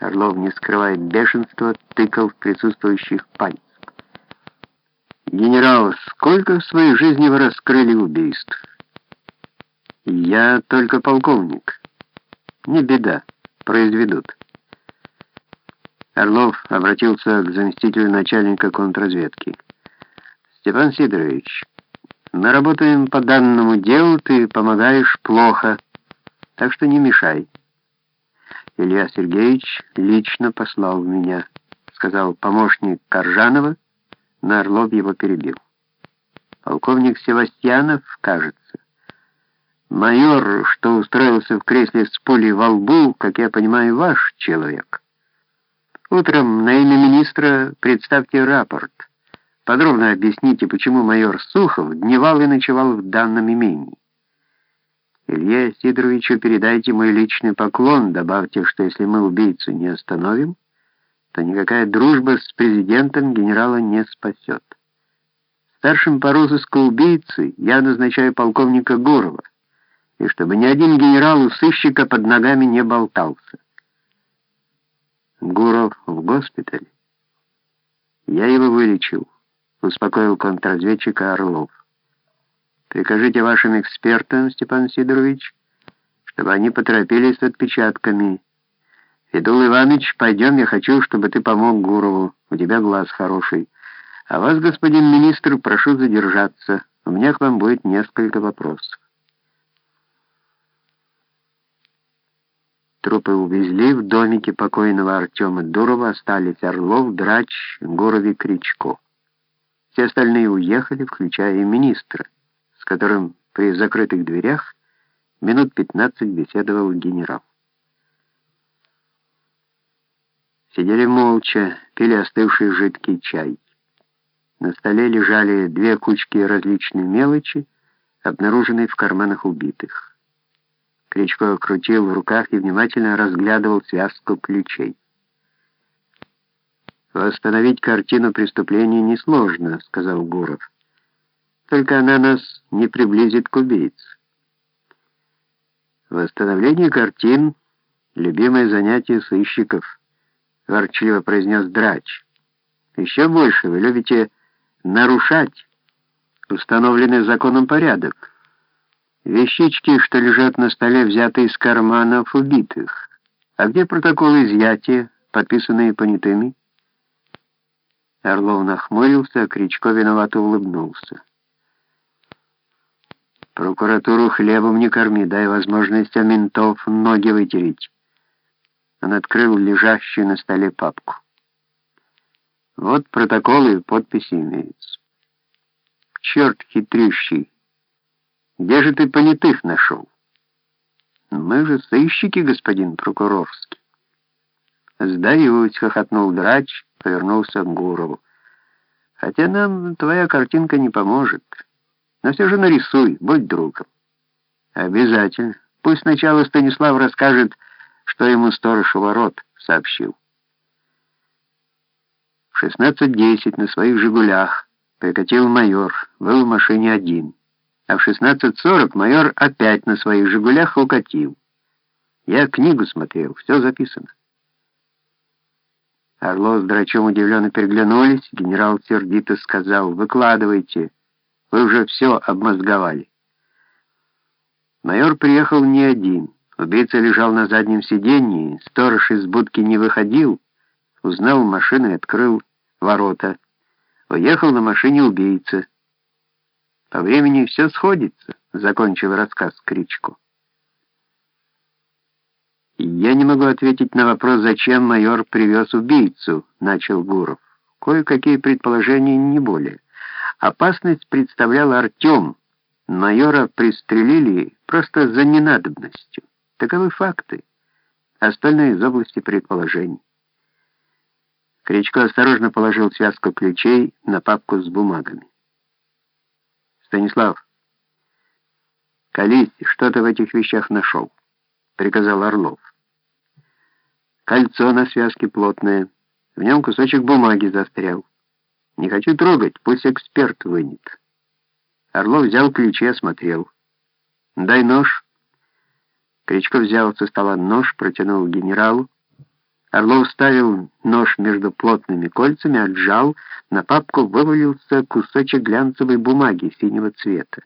Орлов, не скрывая бешенства, тыкал в присутствующих пальцем. «Генерал, сколько в своей жизни вы раскрыли убийств?» «Я только полковник. Не беда, произведут». Орлов обратился к заместителю начальника контрразведки. «Степан Сидорович, мы работаем по данному делу, ты помогаешь плохо, так что не мешай». Илья Сергеевич лично послал меня, сказал помощник Коржанова, но Орлов его перебил. Полковник Севастьянов, кажется. Майор, что устроился в кресле с пулей во лбу, как я понимаю, ваш человек. Утром на имя министра представьте рапорт. Подробно объясните, почему майор Сухов дневал и ночевал в данном имении. Илье Сидоровичу передайте мой личный поклон, добавьте, что если мы убийцу не остановим, то никакая дружба с президентом генерала не спасет. Старшим по розыску убийцы я назначаю полковника Гурова, и чтобы ни один генерал у сыщика под ногами не болтался. Гуров в госпитале. Я его вылечил, успокоил контрразведчика Орлов. Прикажите вашим экспертам, Степан Сидорович, чтобы они поторопились с отпечатками. Федул Иванович, пойдем, я хочу, чтобы ты помог Гурову, у тебя глаз хороший. А вас, господин министр, прошу задержаться, у меня к вам будет несколько вопросов. Трупы увезли, в домике покойного Артема Дурова остались Орлов, Драч, Гуров и Кричко. Все остальные уехали, включая и министра, которым при закрытых дверях минут 15 беседовал генерал. Сидели молча, пили остывший жидкий чай. На столе лежали две кучки различной мелочи, обнаруженные в карманах убитых. Кричко крутил в руках и внимательно разглядывал связку ключей. «Восстановить картину преступления несложно», — сказал Гуров. «Только она нас не приблизит к убийце». «Восстановление картин — любимое занятие сыщиков», — ворчливо произнес Драч. «Еще больше вы любите нарушать установленный законом порядок». Вещички, что лежат на столе, взяты из карманов убитых. А где протоколы изъятия, подписанные понятыми? Орлов нахмурился, а Кричко виновато улыбнулся. Прокуратуру хлебом не корми, дай возможность у ментов ноги вытереть. Он открыл лежащую на столе папку. Вот протоколы и подписи имеются. Черт хитрющий. Где же ты понятых нашел? Мы же сыщики, господин прокурорский. Сдаюсь, хохотнул драч, повернулся к Гурову. Хотя нам твоя картинка не поможет. Но все же нарисуй, будь другом. Обязательно. Пусть сначала Станислав расскажет, что ему сторож у ворот сообщил. В 16.10 на своих «Жигулях» прикатил майор, был в машине один а в 16.40 майор опять на своих «Жигулях» укатил. Я книгу смотрел, все записано. Орлов с Драчом удивленно переглянулись, генерал сердито сказал, «Выкладывайте, вы уже все обмозговали». Майор приехал не один. Убийца лежал на заднем сиденье, сторож из будки не выходил, узнал машину и открыл ворота. Уехал на машине убийца. По времени все сходится, закончил рассказ Кричко. «Я не могу ответить на вопрос, зачем майор привез убийцу», — начал Гуров. «Кое-какие предположения, не более. Опасность представлял Артем. Майора пристрелили просто за ненадобностью. Таковы факты. Остальное из области предположений». Кричко осторожно положил связку ключей на папку с бумагами. «Станислав, колись, что ты в этих вещах нашел?» — приказал Орлов. «Кольцо на связке плотное, в нем кусочек бумаги застрял. Не хочу трогать, пусть эксперт вынет». Орлов взял ключи, осмотрел. «Дай нож». Кричко взял со стола нож, протянул генералу. Орлов ставил нож между плотными кольцами, отжал, на папку вывалился кусочек глянцевой бумаги синего цвета.